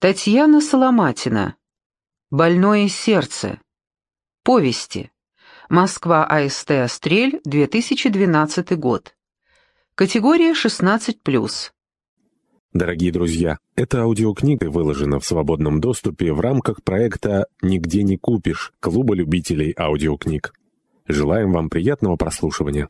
Татьяна Соломатина. Больное сердце. Повести. Москва АСТ «Острель», 2012 год. Категория 16+. Дорогие друзья, эта аудиокнига выложена в свободном доступе в рамках проекта «Нигде не купишь» Клуба любителей аудиокниг. Желаем вам приятного прослушивания.